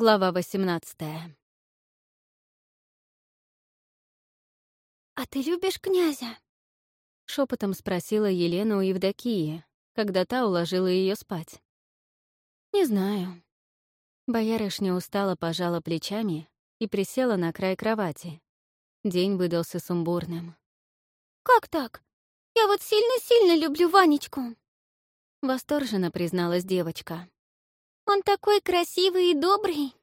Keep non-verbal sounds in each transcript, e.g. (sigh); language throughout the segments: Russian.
Глава 18 «А ты любишь князя?» — шепотом спросила Елена у Евдокии, когда та уложила ее спать. «Не знаю». Боярышня устало пожала плечами и присела на край кровати. День выдался сумбурным. «Как так? Я вот сильно-сильно люблю Ванечку!» Восторженно призналась девочка. «Он такой красивый и добрый!»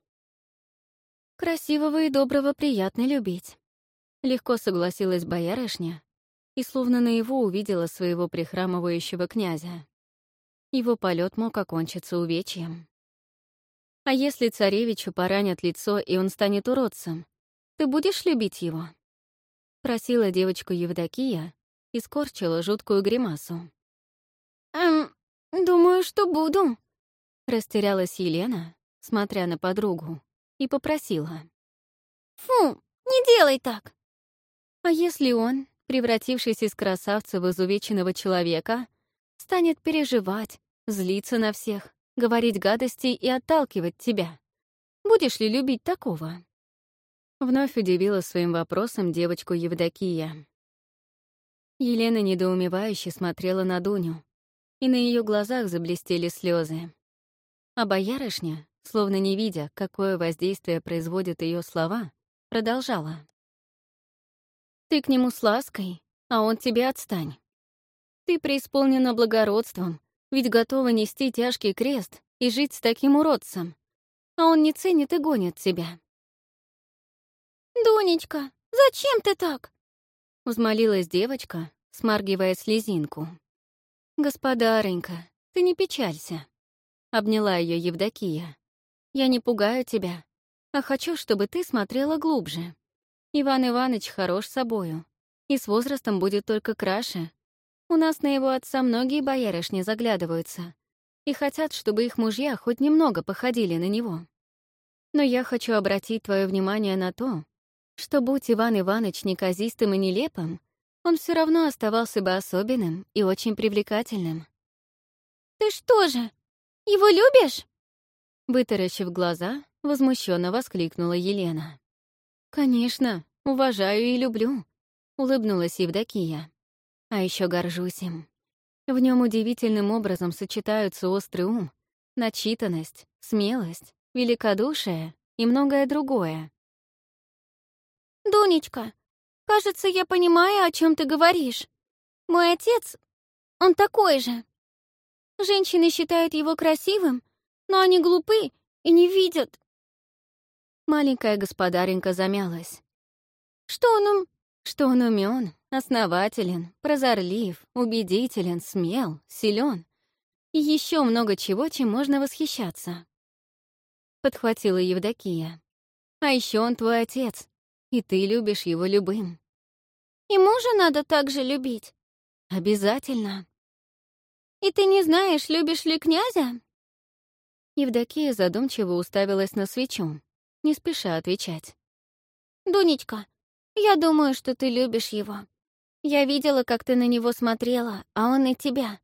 «Красивого и доброго приятно любить», — легко согласилась боярышня и словно наяву увидела своего прихрамывающего князя. Его полет мог окончиться увечьем. А если царевичу поранят лицо, и он станет уродцем, ты будешь любить его? Просила девочку Евдокия и скорчила жуткую гримасу. «Эм, думаю, что буду», — растерялась Елена, смотря на подругу, и попросила. «Фу, не делай так!» А если он, превратившись из красавца в изувеченного человека, станет переживать, злиться на всех, говорить гадости и отталкивать тебя? Будешь ли любить такого? Вновь удивила своим вопросом девочку Евдокия. Елена недоумевающе смотрела на Дуню, и на ее глазах заблестели слезы. А боярышня, словно не видя, какое воздействие производят ее слова, продолжала. Ты к нему с лаской, а он тебе отстань. Ты преисполнена благородством, ведь готова нести тяжкий крест и жить с таким уродцем. А он не ценит и гонит тебя. «Дунечка, зачем ты так?» — взмолилась девочка, смаргивая слезинку. «Господаренька, ты не печалься», — обняла ее Евдокия. «Я не пугаю тебя, а хочу, чтобы ты смотрела глубже. Иван Иванович хорош собою, и с возрастом будет только краше. У нас на его отца многие боярышни заглядываются и хотят, чтобы их мужья хоть немного походили на него. Но я хочу обратить твое внимание на то, что будь Иван Иванович неказистым и нелепым, он все равно оставался бы особенным и очень привлекательным. «Ты что же, его любишь?» Вытаращив глаза, возмущенно воскликнула Елена. «Конечно, уважаю и люблю», — улыбнулась Евдокия. «А еще горжусь им. В нем удивительным образом сочетаются острый ум, начитанность, смелость, великодушие и многое другое». «Дунечка, кажется, я понимаю, о чем ты говоришь. Мой отец, он такой же. Женщины считают его красивым, но они глупы и не видят, Маленькая господаренька замялась. «Что он ум...» «Что он умен, основателен, прозорлив, убедителен, смел, силен и еще много чего, чем можно восхищаться», — подхватила Евдокия. «А еще он твой отец, и ты любишь его любым». «И мужа надо также любить?» «Обязательно». «И ты не знаешь, любишь ли князя?» Евдокия задумчиво уставилась на свечу, не спеша отвечать. «Дунечка, я думаю, что ты любишь его. Я видела, как ты на него смотрела, а он и тебя.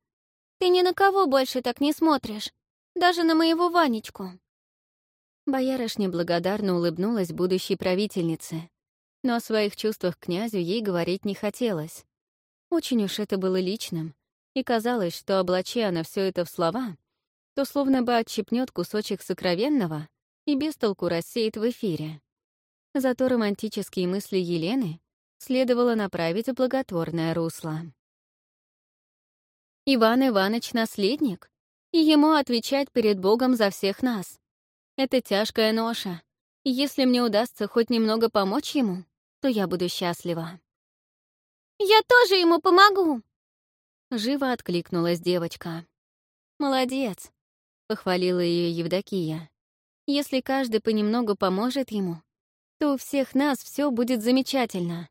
Ты ни на кого больше так не смотришь, даже на моего Ванечку». Боярышня благодарно улыбнулась будущей правительнице, но о своих чувствах князю ей говорить не хотелось. Очень уж это было личным, и казалось, что облачи она все это в слова, то словно бы отщипнет кусочек сокровенного и без толку рассеет в эфире. Зато романтические мысли Елены следовало направить в благотворное русло. Иван Иванович — наследник, и ему отвечать перед Богом за всех нас. Это тяжкая ноша, и если мне удастся хоть немного помочь ему, то я буду счастлива. «Я тоже ему помогу!» Живо откликнулась девочка. «Молодец», — похвалила ее Евдокия. Если каждый понемногу поможет ему, то у всех нас все будет замечательно.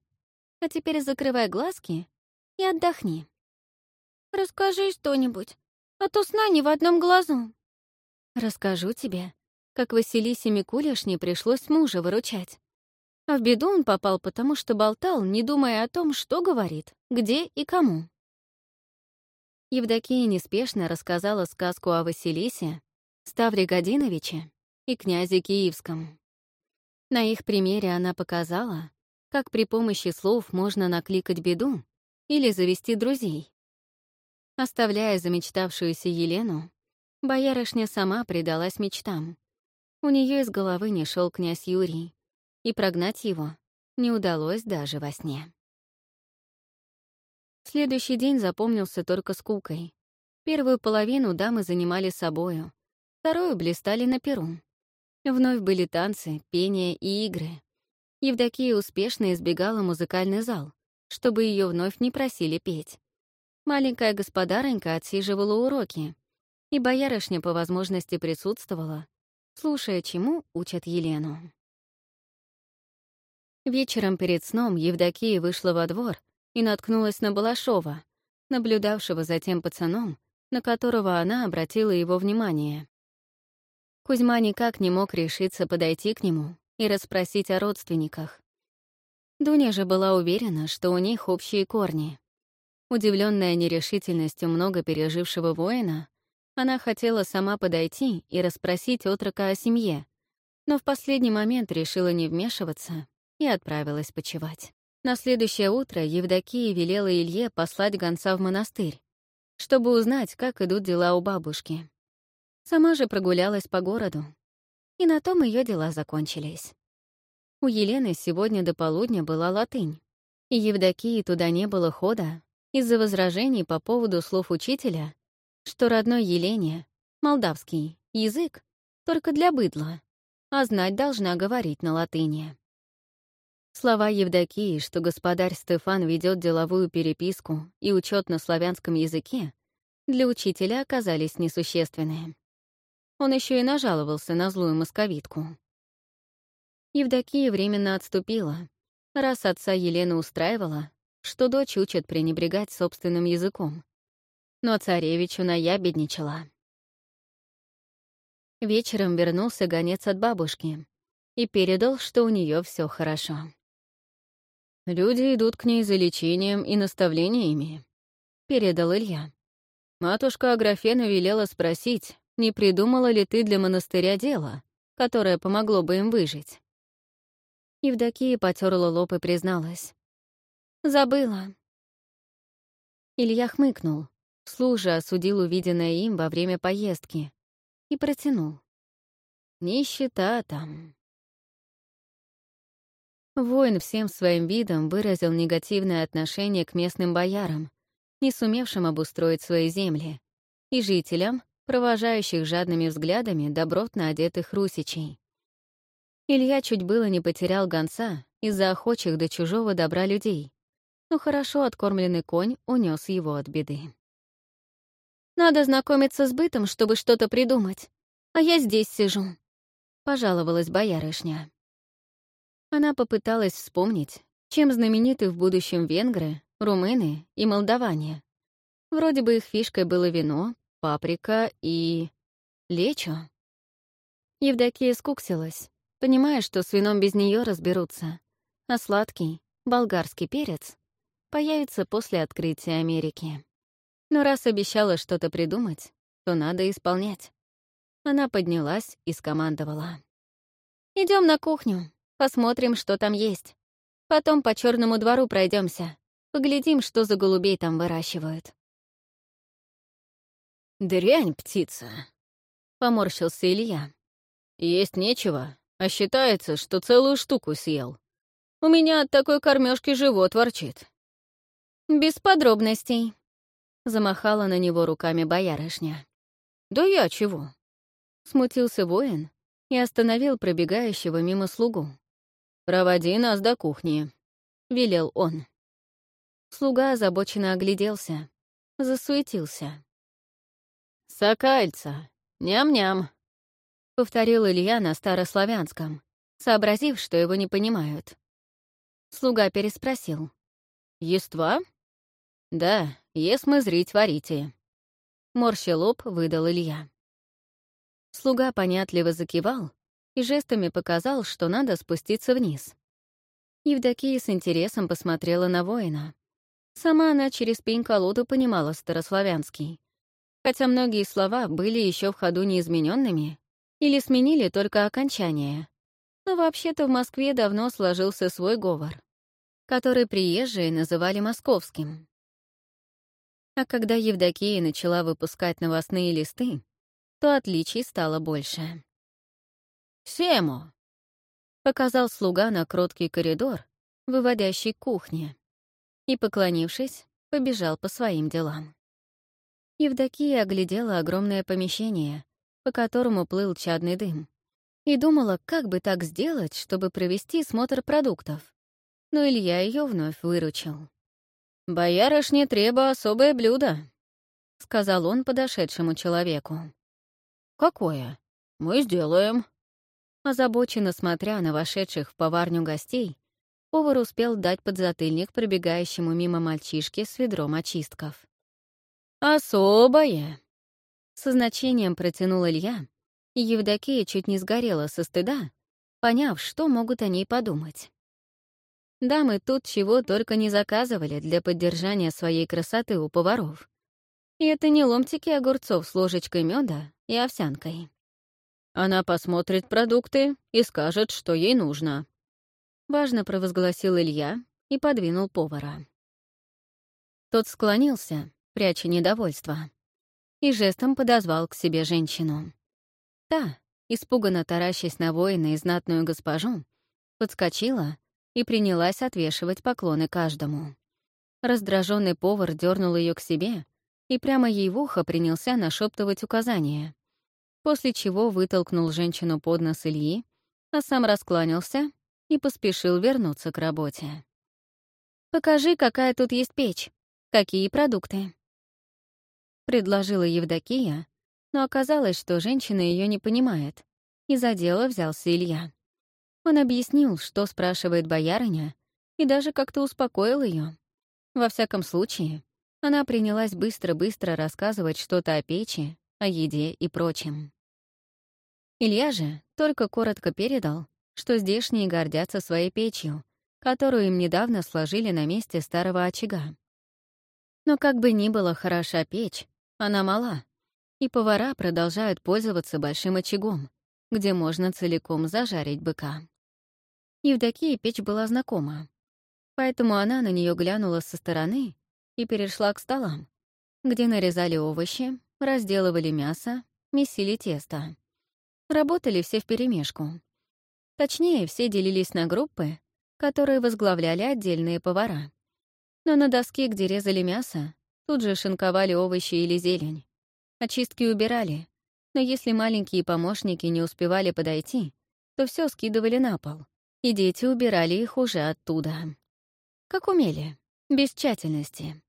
А теперь закрывай глазки и отдохни. Расскажи что-нибудь, а то сна не в одном глазу. Расскажу тебе, как Василисе Микулишне пришлось мужа выручать. А в беду он попал, потому что болтал, не думая о том, что говорит, где и кому. Евдокия неспешно рассказала сказку о Василисе, Ставре Годиновиче и князе Киевском. На их примере она показала, как при помощи слов можно накликать беду или завести друзей. Оставляя замечтавшуюся Елену, боярышня сама предалась мечтам. У нее из головы не шел князь Юрий, и прогнать его не удалось даже во сне. Следующий день запомнился только скукой. Первую половину дамы занимали собою, вторую блистали на перу. Вновь были танцы, пение и игры. Евдокия успешно избегала музыкальный зал, чтобы ее вновь не просили петь. Маленькая господаронька отсиживала уроки, и боярышня по возможности присутствовала, слушая, чему учат Елену. Вечером перед сном Евдокия вышла во двор и наткнулась на Балашова, наблюдавшего за тем пацаном, на которого она обратила его внимание. Кузьма никак не мог решиться подойти к нему и расспросить о родственниках. Дуня же была уверена, что у них общие корни. Удивленная нерешительностью много пережившего воина, она хотела сама подойти и расспросить отрока о семье, но в последний момент решила не вмешиваться и отправилась почевать. На следующее утро Евдокия велела Илье послать гонца в монастырь, чтобы узнать, как идут дела у бабушки. Сама же прогулялась по городу, и на том ее дела закончились. У Елены сегодня до полудня была латынь, и Евдокии туда не было хода из-за возражений по поводу слов учителя, что родной Елене, молдавский, язык только для быдла, а знать должна говорить на латыни. Слова Евдокии, что господарь Стефан ведет деловую переписку и учет на славянском языке, для учителя оказались несущественные. Он еще и нажаловался на злую московитку. Евдокия временно отступила, раз отца Елена устраивала, что дочь учит пренебрегать собственным языком. Но царевичу наябедничала. Вечером вернулся гонец от бабушки и передал, что у нее все хорошо. «Люди идут к ней за лечением и наставлениями», — передал Илья. Матушка Аграфена велела спросить, не придумала ли ты для монастыря дело, которое помогло бы им выжить. Евдокия потерла лоб и призналась. «Забыла». Илья хмыкнул, служа осудил увиденное им во время поездки и протянул. «Нищета там». Воин всем своим видом выразил негативное отношение к местным боярам, не сумевшим обустроить свои земли, и жителям, провожающих жадными взглядами добротно одетых русичей. Илья чуть было не потерял гонца из-за охочих до чужого добра людей, но хорошо откормленный конь унес его от беды. «Надо знакомиться с бытом, чтобы что-то придумать, а я здесь сижу», — пожаловалась боярышня. Она попыталась вспомнить, чем знамениты в будущем венгры, румыны и молдаване. Вроде бы их фишкой было вино, паприка и... лечо. Евдокия скуксилась, понимая, что с вином без нее разберутся, а сладкий, болгарский перец появится после открытия Америки. Но раз обещала что-то придумать, то надо исполнять. Она поднялась и скомандовала. Идем на кухню. Посмотрим, что там есть. Потом по черному двору пройдемся. Поглядим, что за голубей там выращивают. «Дрянь, птица!» — поморщился Илья. «Есть нечего, а считается, что целую штуку съел. У меня от такой кормежки живот ворчит». «Без подробностей», — замахала на него руками боярышня. «Да я чего?» Смутился воин и остановил пробегающего мимо слугу. «Проводи нас до кухни», — велел он. Слуга озабоченно огляделся, засуетился. «Сокальца! Ням-ням!» — повторил Илья на старославянском, сообразив, что его не понимают. Слуга переспросил. «Ества?» «Да, ес мы зрить варите». Морща лоб выдал Илья. Слуга понятливо закивал и жестами показал, что надо спуститься вниз. Евдокия с интересом посмотрела на воина. Сама она через пень-колоду понимала старославянский. Хотя многие слова были еще в ходу неизмененными, Или сменили только окончание. Но вообще-то в Москве давно сложился свой говор, который приезжие называли московским. А когда Евдокия начала выпускать новостные листы, то отличий стало больше. «Сему!» — показал слуга на кроткий коридор, выводящий к кухне, и, поклонившись, побежал по своим делам. Евдокия оглядела огромное помещение, по которому плыл чадный дым, и думала, как бы так сделать, чтобы провести смотр продуктов. Но Илья ее вновь выручил. «Боярышне треба особое блюдо», — сказал он подошедшему человеку. «Какое? Мы сделаем». Озабоченно смотря на вошедших в поварню гостей, повар успел дать подзатыльник пробегающему мимо мальчишке с ведром очистков. «Особое!» Со значением протянул Илья, и Евдокия чуть не сгорела со стыда, поняв, что могут о ней подумать. Дамы тут чего только не заказывали для поддержания своей красоты у поваров. И это не ломтики огурцов с ложечкой меда и овсянкой. Она посмотрит продукты и скажет, что ей нужно. Важно провозгласил Илья и подвинул повара. Тот склонился, пряча недовольство, и жестом подозвал к себе женщину. Та, испуганно таращась на воина и знатную госпожу, подскочила и принялась отвешивать поклоны каждому. Раздраженный повар дернул ее к себе и прямо ей в ухо принялся нашептывать указания, после чего вытолкнул женщину под нос Ильи, а сам раскланялся и поспешил вернуться к работе. «Покажи, какая тут есть печь, какие продукты», — предложила Евдокия, но оказалось, что женщина ее не понимает, и за дело взялся Илья. Он объяснил, что спрашивает боярыня, и даже как-то успокоил ее. Во всяком случае, она принялась быстро-быстро рассказывать что-то о печи, о еде и прочем. Илья же только коротко передал, что здешние гордятся своей печью, которую им недавно сложили на месте старого очага. Но как бы ни было хороша печь, она мала, и повара продолжают пользоваться большим очагом, где можно целиком зажарить быка. Евдокии печь была знакома, поэтому она на нее глянула со стороны и перешла к столам, где нарезали овощи, разделывали мясо, месили тесто. Работали все вперемешку. Точнее, все делились на группы, которые возглавляли отдельные повара. Но на доске, где резали мясо, тут же шинковали овощи или зелень. Очистки убирали, но если маленькие помощники не успевали подойти, то все скидывали на пол, и дети убирали их уже оттуда. Как умели, без тщательности.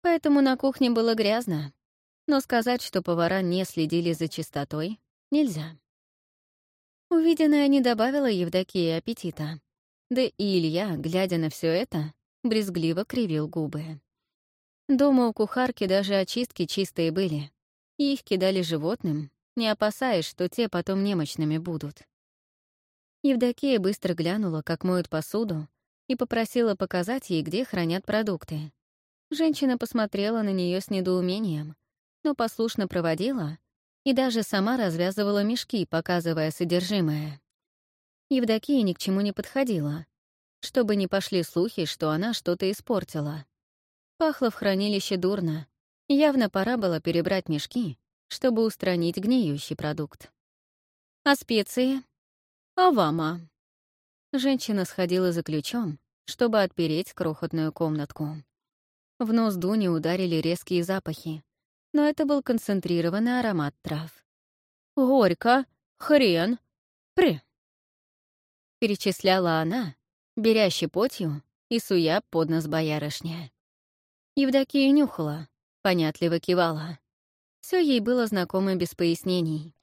Поэтому на кухне было грязно, но сказать, что повара не следили за чистотой, нельзя. Увиденное не добавило Евдокии аппетита. Да и Илья, глядя на все это, брезгливо кривил губы. Дома у кухарки даже очистки чистые были, и их кидали животным, не опасаясь, что те потом немощными будут. Евдокия быстро глянула, как моют посуду, и попросила показать ей, где хранят продукты. Женщина посмотрела на нее с недоумением, но послушно проводила и даже сама развязывала мешки, показывая содержимое. Евдокия ни к чему не подходила, чтобы не пошли слухи, что она что-то испортила. Пахло в хранилище дурно. Явно пора было перебрать мешки, чтобы устранить гниющий продукт. А специи? Авама. Женщина сходила за ключом, чтобы отпереть крохотную комнатку. В нос Дуни ударили резкие запахи, но это был концентрированный аромат трав. «Горько, хрен, при!» Перечисляла она, беря щепотью и суя под нос боярышня. Евдокия нюхала, понятливо кивала. Все ей было знакомо без пояснений.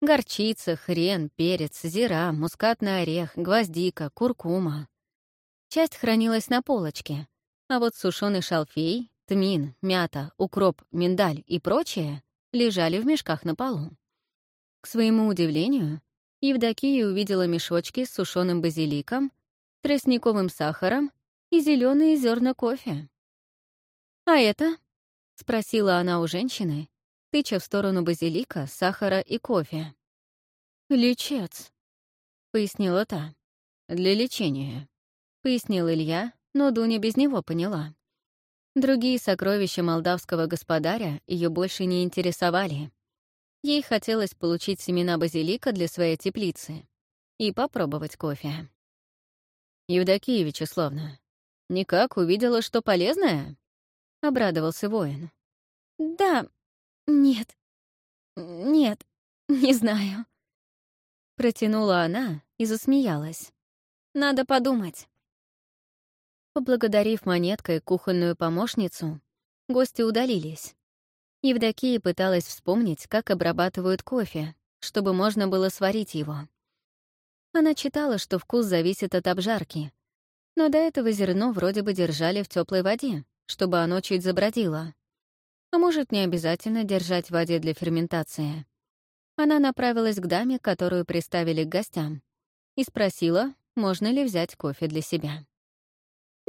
Горчица, хрен, перец, зира, мускатный орех, гвоздика, куркума. Часть хранилась на полочке, а вот сушеный шалфей, тмин, мята, укроп, миндаль и прочее лежали в мешках на полу. К своему удивлению, Евдокия увидела мешочки с сушеным базиликом, тростниковым сахаром и зеленые зерна кофе. «А это?» — спросила она у женщины, тыча в сторону базилика, сахара и кофе. «Лечец», — пояснила та. «Для лечения», — пояснил Илья, но Дуня без него поняла. Другие сокровища молдавского господаря ее больше не интересовали. Ей хотелось получить семена базилика для своей теплицы и попробовать кофе. «Евдокия Вячеславна, никак увидела, что полезное?» — обрадовался воин. «Да, нет, нет, (laughs) не знаю». Протянула она и засмеялась. «Надо подумать». Поблагодарив монеткой кухонную помощницу, гости удалились. Евдокия пыталась вспомнить, как обрабатывают кофе, чтобы можно было сварить его. Она читала, что вкус зависит от обжарки, но до этого зерно вроде бы держали в теплой воде, чтобы оно чуть забродило. А может, не обязательно держать в воде для ферментации. Она направилась к даме, которую приставили к гостям, и спросила, можно ли взять кофе для себя.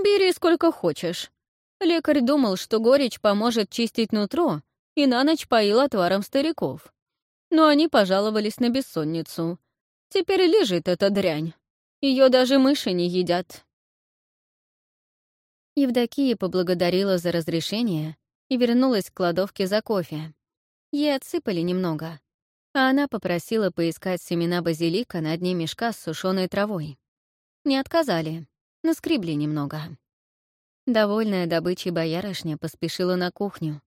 «Бери сколько хочешь». Лекарь думал, что горечь поможет чистить нутро, и на ночь поил отваром стариков. Но они пожаловались на бессонницу. Теперь лежит эта дрянь. Ее даже мыши не едят. Евдокия поблагодарила за разрешение и вернулась к кладовке за кофе. Ей отсыпали немного, а она попросила поискать семена базилика на дне мешка с сушеной травой. Не отказали наскребли немного. Довольная добычей боярышня поспешила на кухню,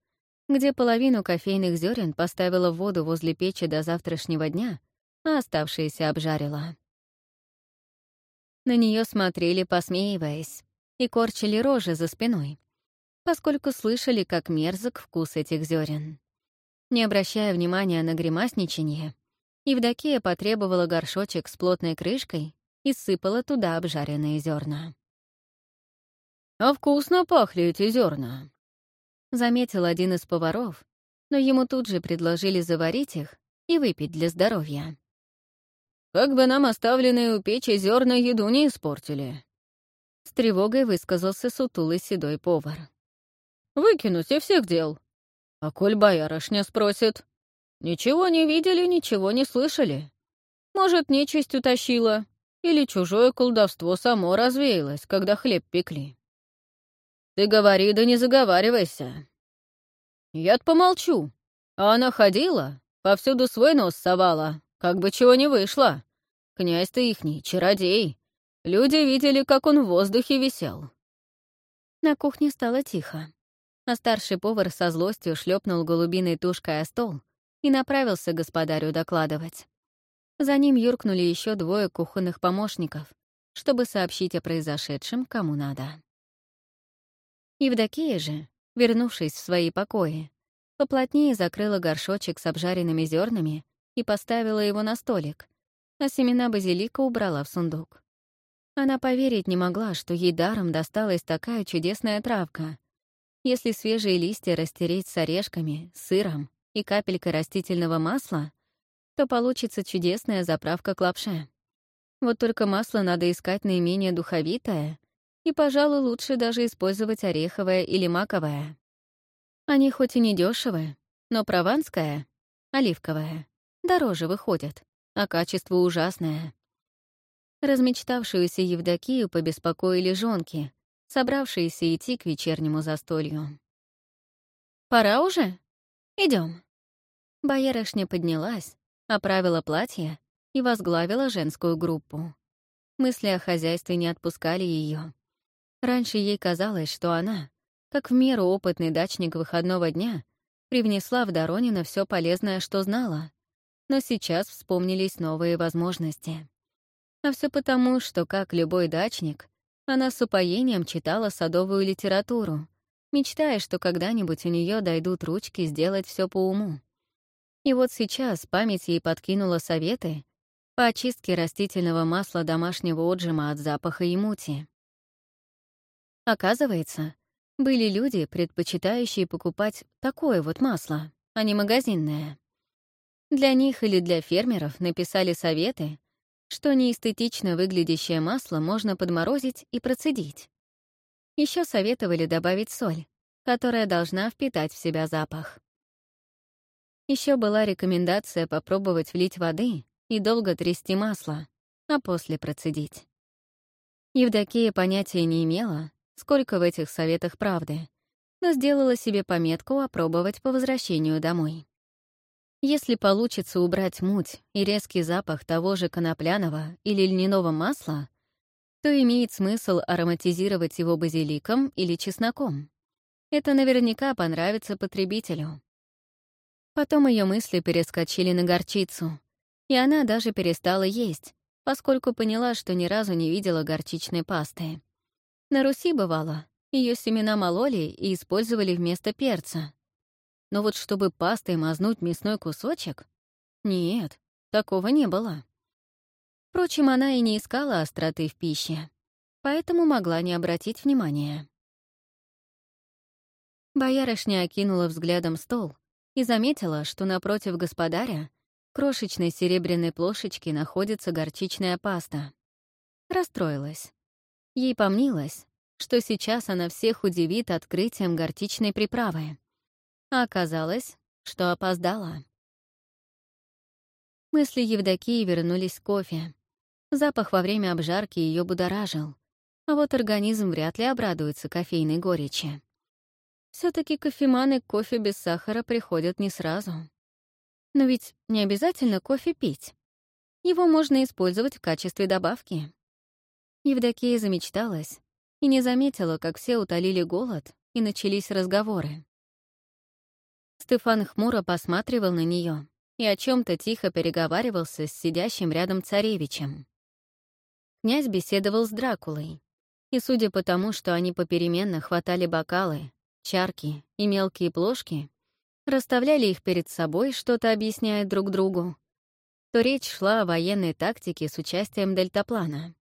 где половину кофейных зерен поставила в воду возле печи до завтрашнего дня, а оставшиеся обжарила. На нее смотрели, посмеиваясь, и корчили рожи за спиной, поскольку слышали, как мерзок вкус этих зерен. Не обращая внимания на гримасничание, Евдокия потребовала горшочек с плотной крышкой и сыпала туда обжаренные зерна. «А вкусно пахли эти зерна», — заметил один из поваров, но ему тут же предложили заварить их и выпить для здоровья. «Как бы нам оставленные у печи зерна еду не испортили», — с тревогой высказался сутулый седой повар. «Выкинуть и всех дел. А коль боярышня спросит, ничего не видели, ничего не слышали. Может, нечисть утащила, или чужое колдовство само развеялось, когда хлеб пекли? Ты говори, да не заговаривайся. Я-то помолчу. А она ходила, повсюду свой нос совала, как бы чего не вышло. Князь ты ихний, чародей. Люди видели, как он в воздухе висел. На кухне стало тихо, а старший повар со злостью шлепнул голубиной тушкой о стол и направился господарю докладывать. За ним юркнули еще двое кухонных помощников, чтобы сообщить о произошедшем кому надо. Евдокия же, вернувшись в свои покои, поплотнее закрыла горшочек с обжаренными зернами и поставила его на столик, а семена базилика убрала в сундук. Она поверить не могла, что ей даром досталась такая чудесная травка. Если свежие листья растереть с орешками, сыром и капелькой растительного масла, то получится чудесная заправка к лапше. Вот только масло надо искать наименее духовитое, и, пожалуй, лучше даже использовать ореховое или маковое. Они хоть и не дешевые, но прованское, оливковое, дороже выходят, а качество ужасное. Размечтавшуюся Евдокию побеспокоили жонки, собравшиеся идти к вечернему застолью. «Пора уже? Идем. Боярышня поднялась, оправила платье и возглавила женскую группу. Мысли о хозяйстве не отпускали ее. Раньше ей казалось, что она, как в меру опытный дачник выходного дня, привнесла в Доронина все полезное, что знала. Но сейчас вспомнились новые возможности. А все потому, что, как любой дачник, она с упоением читала садовую литературу, мечтая, что когда-нибудь у нее дойдут ручки сделать все по уму. И вот сейчас память ей подкинула советы по очистке растительного масла домашнего отжима от запаха и мути. Оказывается, были люди, предпочитающие покупать такое вот масло, а не магазинное. Для них или для фермеров написали советы, что неэстетично выглядящее масло можно подморозить и процедить. Еще советовали добавить соль, которая должна впитать в себя запах. Еще была рекомендация попробовать влить воды и долго трясти масло, а после процедить. Евдокия понятия не имела, сколько в этих советах правды, но сделала себе пометку опробовать по возвращению домой. Если получится убрать муть и резкий запах того же конопляного или льняного масла, то имеет смысл ароматизировать его базиликом или чесноком. Это наверняка понравится потребителю. Потом ее мысли перескочили на горчицу, и она даже перестала есть, поскольку поняла, что ни разу не видела горчичной пасты. На Руси бывало, ее семена мололи и использовали вместо перца. Но вот чтобы пастой мазнуть мясной кусочек? Нет, такого не было. Впрочем, она и не искала остроты в пище, поэтому могла не обратить внимания. Боярышня окинула взглядом стол и заметила, что напротив господаря крошечной серебряной плошечки находится горчичная паста. Расстроилась. Ей помнилось, что сейчас она всех удивит открытием горчичной приправы. А оказалось, что опоздала. Мысли Евдокии вернулись к кофе. Запах во время обжарки ее будоражил, а вот организм вряд ли обрадуется кофейной горечи. Все таки кофеманы кофе без сахара приходят не сразу. Но ведь не обязательно кофе пить. Его можно использовать в качестве добавки. Евдокия замечталась и не заметила, как все утолили голод, и начались разговоры. Стефан хмуро посматривал на нее и о чем то тихо переговаривался с сидящим рядом царевичем. Князь беседовал с Дракулой, и судя по тому, что они попеременно хватали бокалы, чарки и мелкие плошки, расставляли их перед собой, что-то объясняя друг другу, то речь шла о военной тактике с участием дельтаплана.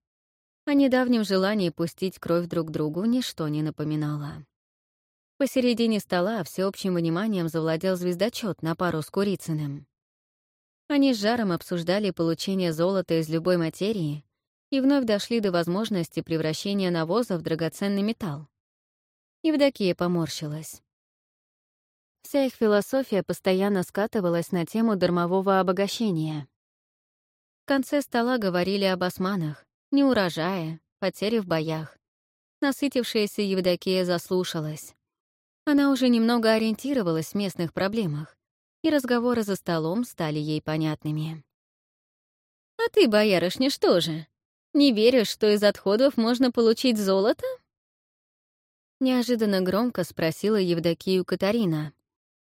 О недавнем желании пустить кровь друг другу ничто не напоминало. Посередине стола всеобщим вниманием завладел звездочет на пару с Курицыным. Они с жаром обсуждали получение золота из любой материи и вновь дошли до возможности превращения навоза в драгоценный металл. Евдокия поморщилась. Вся их философия постоянно скатывалась на тему дармового обогащения. В конце стола говорили об османах, неурожае, потере в боях. Насытившаяся Евдокия заслушалась. Она уже немного ориентировалась в местных проблемах, и разговоры за столом стали ей понятными. «А ты, боярышня, что же? Не веришь, что из отходов можно получить золото?» Неожиданно громко спросила Евдокию Катарина,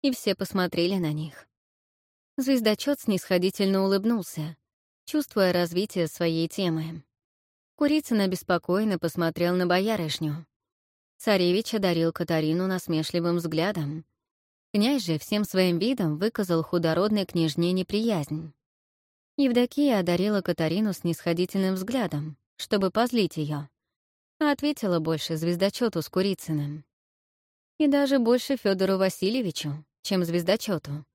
и все посмотрели на них. Звездочет снисходительно улыбнулся, чувствуя развитие своей темы. Курицын обеспокоенно посмотрел на боярышню. Царевич одарил Катарину насмешливым взглядом. Князь же всем своим видом выказал худородной княжне неприязнь. Евдокия одарила Катарину снисходительным взглядом, чтобы позлить ее, а ответила больше звездочету с Курицыным. И даже больше Федору Васильевичу, чем звездочету.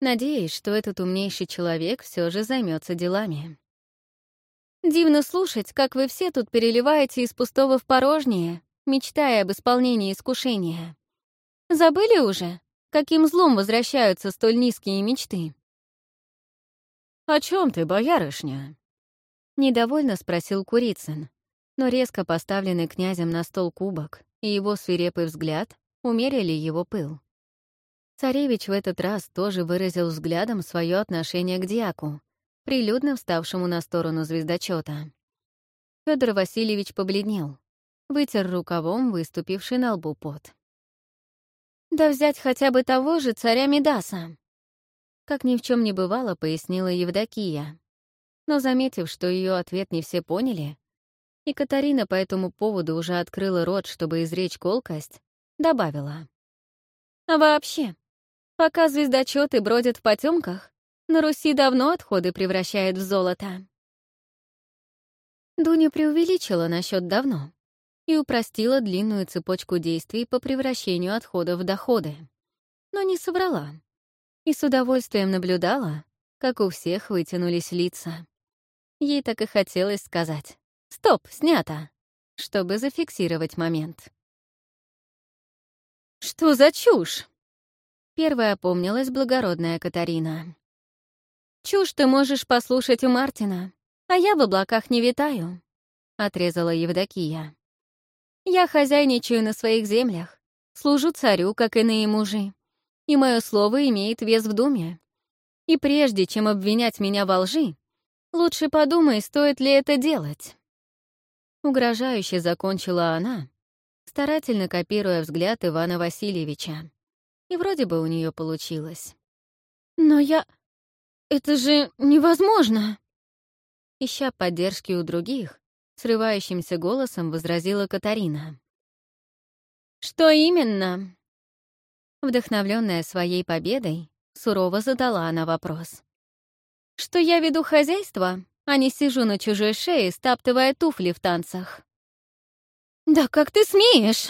Надеюсь, что этот умнейший человек все же займется делами. Дивно слушать, как вы все тут переливаете из пустого в порожнее, мечтая об исполнении искушения. Забыли уже, каким злом возвращаются столь низкие мечты? «О чем ты, боярышня?» Недовольно спросил Курицын, но резко поставленный князем на стол кубок и его свирепый взгляд умерили его пыл. Царевич в этот раз тоже выразил взглядом свое отношение к дьяку, прилюдно вставшему на сторону звездочета. Федор Васильевич побледнел, вытер рукавом выступивший на лбу пот. «Да взять хотя бы того же царя Медаса!» Как ни в чем не бывало, пояснила Евдокия. Но, заметив, что ее ответ не все поняли, и Катарина по этому поводу уже открыла рот, чтобы изречь колкость, добавила. «А вообще, Пока звездочеты бродят в потемках, на Руси давно отходы превращают в золото. Дуня преувеличила насчет давно и упростила длинную цепочку действий по превращению отходов в доходы. Но не соврала. И с удовольствием наблюдала, как у всех вытянулись лица. Ей так и хотелось сказать «Стоп, снято!», чтобы зафиксировать момент. «Что за чушь?» Первая опомнилась благородная Катарина. Чушь ты можешь послушать у Мартина, а я в облаках не витаю», — отрезала Евдокия. «Я хозяйничаю на своих землях, служу царю, как иные мужи, и мое слово имеет вес в думе. И прежде чем обвинять меня во лжи, лучше подумай, стоит ли это делать». Угрожающе закончила она, старательно копируя взгляд Ивана Васильевича. И вроде бы у нее получилось. «Но я... Это же невозможно!» Ища поддержки у других, срывающимся голосом возразила Катарина. «Что именно?» Вдохновленная своей победой, сурово задала она вопрос. «Что я веду хозяйство, а не сижу на чужой шее, стаптывая туфли в танцах?» «Да как ты смеешь?»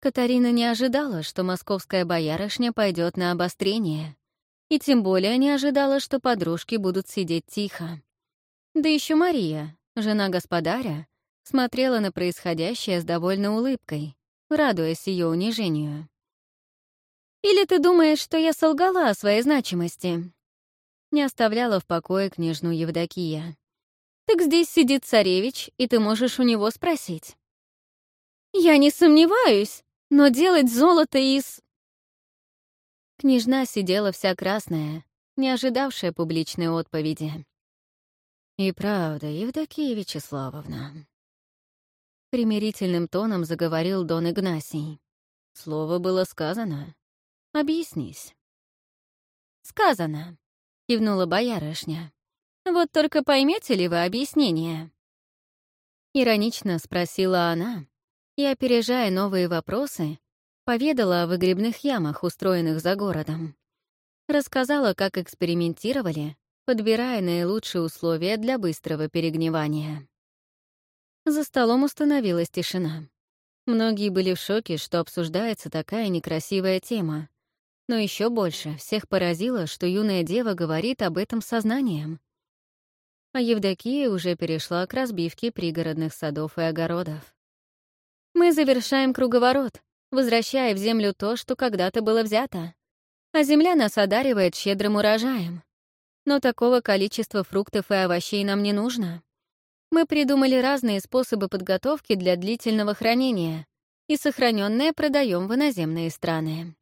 Катарина не ожидала, что московская боярышня пойдет на обострение, и тем более не ожидала, что подружки будут сидеть тихо. Да еще Мария, жена господаря, смотрела на происходящее с довольной улыбкой, радуясь ее унижению. «Или ты думаешь, что я солгала о своей значимости?» Не оставляла в покое княжну Евдокия. «Так здесь сидит царевич, и ты можешь у него спросить». «Я не сомневаюсь, но делать золото из...» Княжна сидела вся красная, не ожидавшая публичной отповеди. «И правда, Евдокия Вячеславовна...» Примирительным тоном заговорил Дон Игнасий. «Слово было сказано. Объяснись». «Сказано», — кивнула боярышня. «Вот только поймете ли вы объяснение?» Иронично спросила она, и, опережая новые вопросы, поведала о выгребных ямах, устроенных за городом. Рассказала, как экспериментировали, подбирая наилучшие условия для быстрого перегнивания. За столом установилась тишина. Многие были в шоке, что обсуждается такая некрасивая тема. Но еще больше всех поразило, что юная дева говорит об этом сознанием. А Евдокия уже перешла к разбивке пригородных садов и огородов. Мы завершаем круговорот, возвращая в землю то, что когда-то было взято. А земля нас одаривает щедрым урожаем. Но такого количества фруктов и овощей нам не нужно. Мы придумали разные способы подготовки для длительного хранения, и сохраненное продаем в иноземные страны.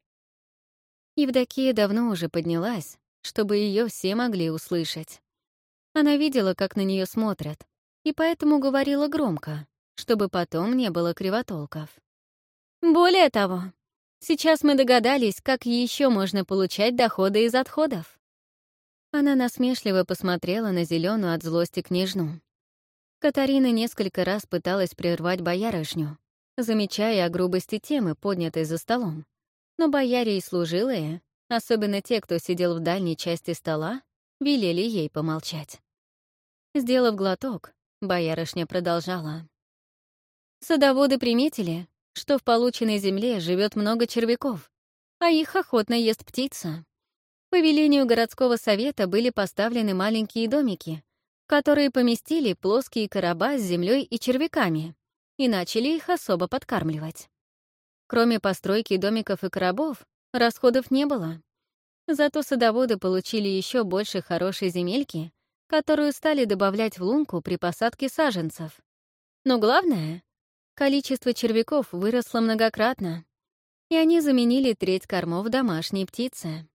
Евдокия давно уже поднялась, чтобы ее все могли услышать. Она видела, как на нее смотрят, и поэтому говорила громко, чтобы потом не было кривотолков. Более того, сейчас мы догадались, как еще можно получать доходы из отходов. Она насмешливо посмотрела на зеленую от злости княжну. Катарина несколько раз пыталась прервать боярышню, замечая о грубости темы, поднятой за столом. Но бояре и служилые, особенно те, кто сидел в дальней части стола, велели ей помолчать. Сделав глоток, боярышня продолжала. Садоводы приметили, что в полученной земле живет много червяков, а их охотно ест птица. По велению городского совета были поставлены маленькие домики, которые поместили плоские короба с землей и червяками и начали их особо подкармливать. Кроме постройки домиков и коробов, расходов не было. Зато садоводы получили еще больше хорошей земельки, которую стали добавлять в лунку при посадке саженцев. Но главное, количество червяков выросло многократно, и они заменили треть кормов домашней птицы.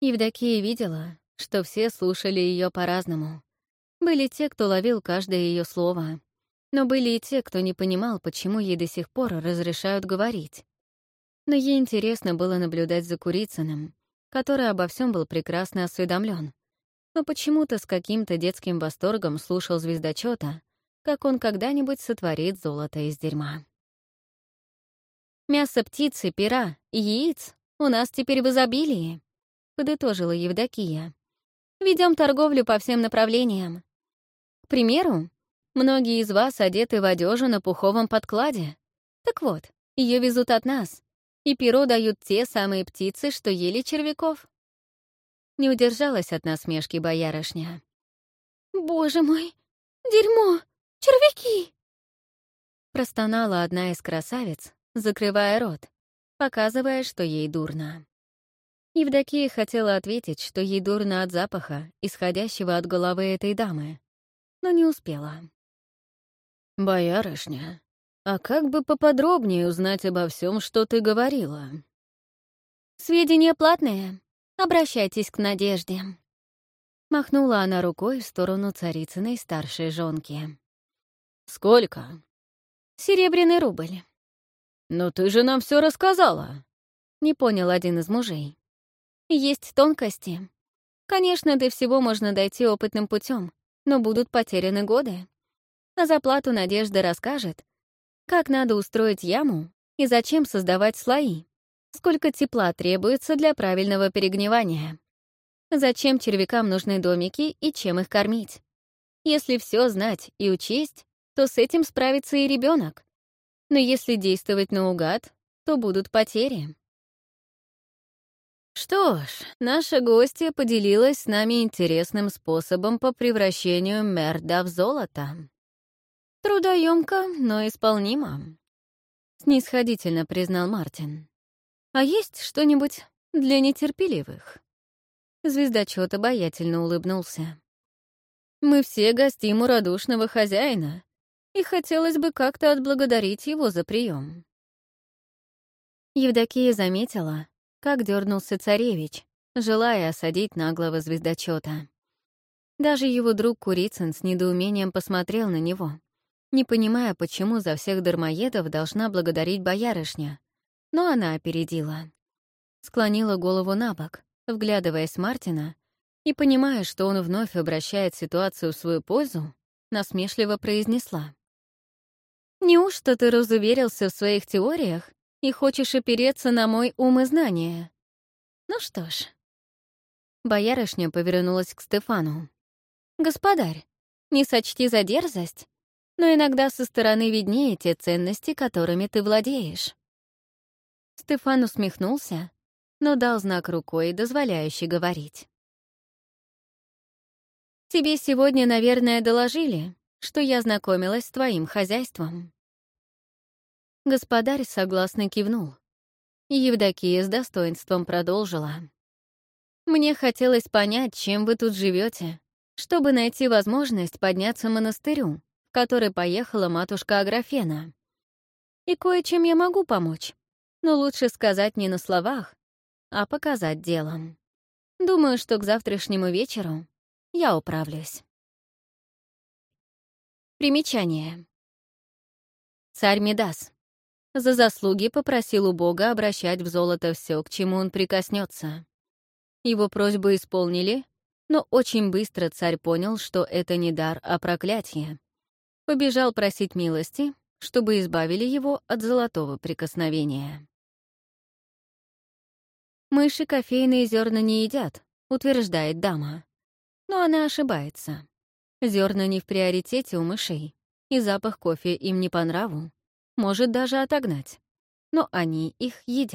Евдокия видела, что все слушали ее по-разному. Были те, кто ловил каждое ее слово, но были и те, кто не понимал, почему ей до сих пор разрешают говорить. Но ей интересно было наблюдать за Курицыным, который обо всем был прекрасно осведомлен, но почему-то с каким-то детским восторгом слушал звездочета, как он когда-нибудь сотворит золото из дерьма. «Мясо птицы, пера и яиц у нас теперь в изобилии», — подытожила Евдокия. Ведем торговлю по всем направлениям. К примеру, многие из вас одеты в одежду на пуховом подкладе. Так вот, ее везут от нас, и перо дают те самые птицы, что ели червяков». Не удержалась от насмешки боярышня. «Боже мой! Дерьмо! Червяки!» Простонала одна из красавиц, закрывая рот, показывая, что ей дурно. Евдокия хотела ответить, что ей дурно от запаха, исходящего от головы этой дамы, но не успела. «Боярышня, а как бы поподробнее узнать обо всем, что ты говорила?» «Сведения платные. Обращайтесь к Надежде». Махнула она рукой в сторону царицыной старшей жонки. «Сколько?» «Серебряный рубль». «Но ты же нам все рассказала!» Не понял один из мужей. «Есть тонкости. Конечно, до всего можно дойти опытным путем, но будут потеряны годы. А за плату Надежда расскажет, как надо устроить яму и зачем создавать слои, сколько тепла требуется для правильного перегнивания, зачем червякам нужны домики и чем их кормить. Если все знать и учесть, то с этим справится и ребенок. Но если действовать наугад, то будут потери. Что ж, наша гостья поделилась с нами интересным способом по превращению мерда в золото. Трудоемко, но исполнимо. Снисходительно признал Мартин. А есть что-нибудь для нетерпеливых? Звездочет обаятельно улыбнулся. Мы все гостим у радушного хозяина, и хотелось бы как-то отблагодарить его за прием. Евдокия заметила, как дернулся царевич, желая осадить наглого звездочета. Даже его друг Курицын с недоумением посмотрел на него, не понимая, почему за всех дармоедов должна благодарить боярышня. Но она опередила. Склонила голову на бок, вглядываясь Мартина, и, понимая, что он вновь обращает ситуацию в свою пользу, насмешливо произнесла. «Неужто ты разуверился в своих теориях и хочешь опереться на мой ум и знания. Ну что ж. Боярышня повернулась к Стефану. «Господарь, не сочти за дерзость, но иногда со стороны виднее те ценности, которыми ты владеешь». Стефан усмехнулся, но дал знак рукой, дозволяющий говорить. «Тебе сегодня, наверное, доложили, что я знакомилась с твоим хозяйством». Господарь согласно кивнул. Евдокия с достоинством продолжила. «Мне хотелось понять, чем вы тут живете, чтобы найти возможность подняться монастырю, в который поехала матушка Аграфена. И кое-чем я могу помочь, но лучше сказать не на словах, а показать делом. Думаю, что к завтрашнему вечеру я управлюсь». Примечание. Царь Медас. За заслуги попросил у Бога обращать в золото все, к чему он прикоснется. Его просьбу исполнили, но очень быстро царь понял, что это не дар, а проклятие. Побежал просить милости, чтобы избавили его от золотого прикосновения. Мыши кофейные зерна не едят, утверждает дама. Но она ошибается. Зерна не в приоритете у мышей, и запах кофе им не по нраву может даже отогнать, но они их едят.